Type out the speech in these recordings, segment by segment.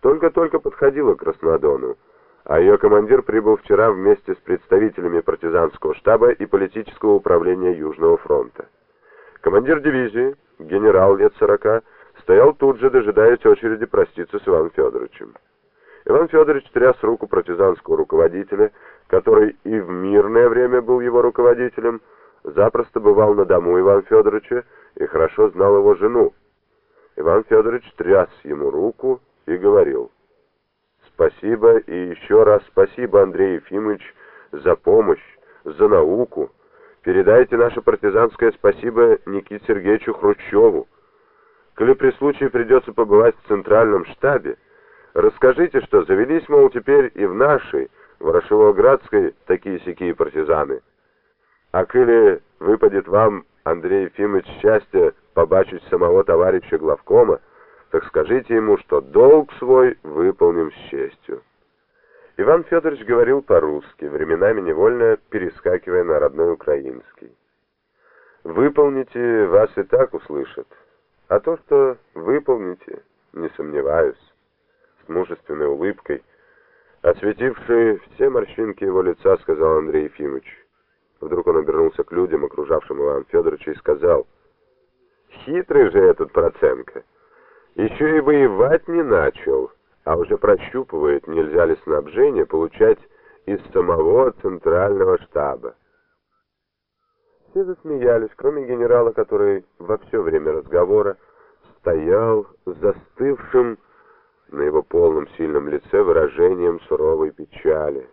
только-только подходила к Краснодону, а ее командир прибыл вчера вместе с представителями партизанского штаба и политического управления Южного фронта. Командир дивизии, генерал лет сорока, стоял тут же, дожидаясь очереди проститься с Иваном Федоровичем. Иван Федорович тряс руку партизанского руководителя, который и в мирное время был его руководителем, запросто бывал на дому Ивана Федоровича и хорошо знал его жену. Иван Федорович тряс ему руку и говорил, «Спасибо и еще раз спасибо, Андрей Ефимович, за помощь, за науку. Передайте наше партизанское спасибо Никите Сергеевичу Хрущеву. Коли при случае придется побывать в центральном штабе, расскажите, что завелись, мол, теперь и в нашей, Ворошиловградской, такие-сякие партизаны. А коли выпадет вам, Андрей Ефимович, счастье побачить самого товарища главкома, так скажите ему, что долг свой выполним с честью. Иван Федорович говорил по-русски, временами невольно перескакивая на родной украинский. «Выполните, вас и так услышат. А то, что выполните, не сомневаюсь», с мужественной улыбкой, осветивший все морщинки его лица, сказал Андрей Ефимович. Вдруг он обернулся к людям, окружавшим Ивана Федоровича, и сказал, «Хитрый же этот Проценко, еще и воевать не начал, а уже прощупывает, нельзя ли снабжение получать из самого центрального штаба». Все засмеялись, кроме генерала, который во все время разговора стоял застывшим на его полном сильном лице выражением суровой печали.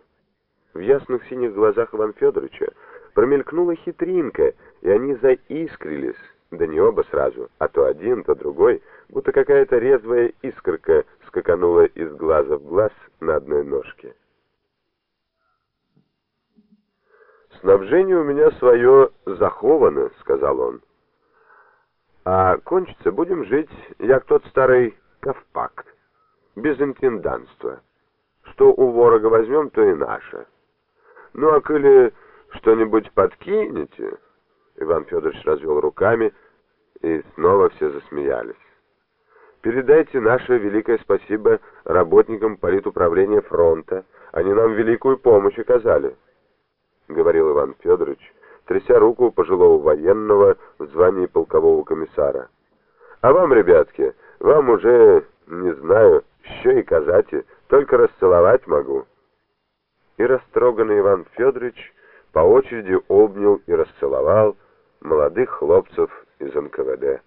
В ясных синих глазах Ивана Федоровича промелькнула хитринка, и они заискрились, да не оба сразу, а то один, то другой, будто какая-то резвая искорка скаканула из глаза в глаз на одной ножке. «Снабжение у меня свое заховано», — сказал он. «А кончится будем жить, як тот старый Ковпак, без интенданства. Что у ворога возьмем, то и наше. Ну а коли что-нибудь подкинете?» Иван Федорович развел руками, и снова все засмеялись. «Передайте наше великое спасибо работникам политуправления фронта. Они нам великую помощь оказали», — говорил Иван Федорович, тряся руку пожилого военного в звании полкового комиссара. «А вам, ребятки, вам уже, не знаю, что и казати, только расцеловать могу». И растроганный Иван Федорович по очереди обнял и расцеловал молодых хлопцев из НКВД.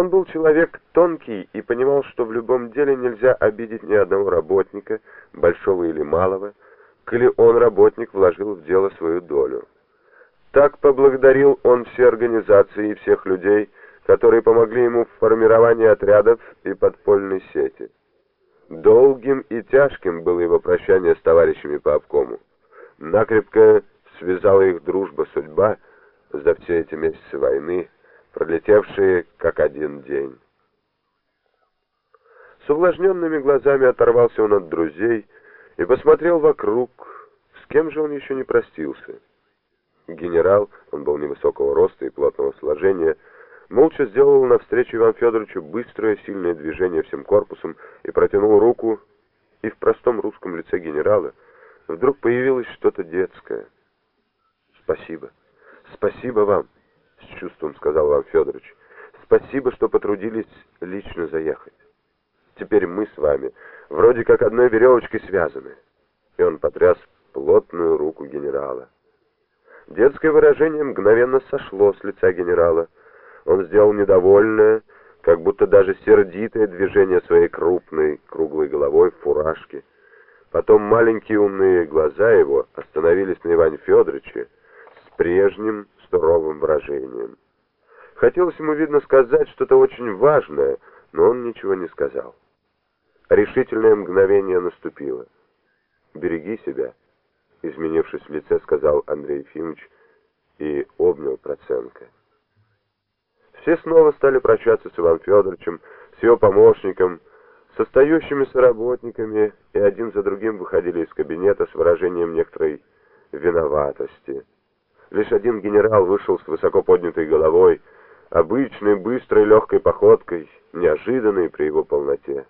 Он был человек тонкий и понимал, что в любом деле нельзя обидеть ни одного работника, большого или малого, коли он, работник, вложил в дело свою долю. Так поблагодарил он все организации и всех людей, которые помогли ему в формировании отрядов и подпольной сети. Долгим и тяжким было его прощание с товарищами по обкому. Накрепко связала их дружба судьба за все эти месяцы войны, пролетевшие как один день. С увлажненными глазами оторвался он от друзей и посмотрел вокруг, с кем же он еще не простился. Генерал, он был невысокого роста и плотного сложения, молча сделал навстречу Ивану Федоровичу быстрое сильное движение всем корпусом и протянул руку, и в простом русском лице генерала вдруг появилось что-то детское. «Спасибо, спасибо вам», — чувством сказал Иван Федорович. «Спасибо, что потрудились лично заехать. Теперь мы с вами вроде как одной веревочкой связаны». И он потряс плотную руку генерала. Детское выражение мгновенно сошло с лица генерала — он сделал недовольное, как будто даже сердитое движение своей крупной, круглой головой в фуражке. Потом маленькие умные глаза его остановились на Иване Федоровиче с прежним суровым выражением. Хотелось ему, видно, сказать что-то очень важное, но он ничего не сказал. Решительное мгновение наступило. «Береги себя», — изменившись в лице, сказал Андрей Ефимович и обнял Проценко. Все снова стали прощаться с Иваном Федоровичем, с его помощником, с остающимися работниками, и один за другим выходили из кабинета с выражением некоторой виноватости. Лишь один генерал вышел с высоко поднятой головой, обычной, быстрой, легкой походкой, неожиданной при его полноте.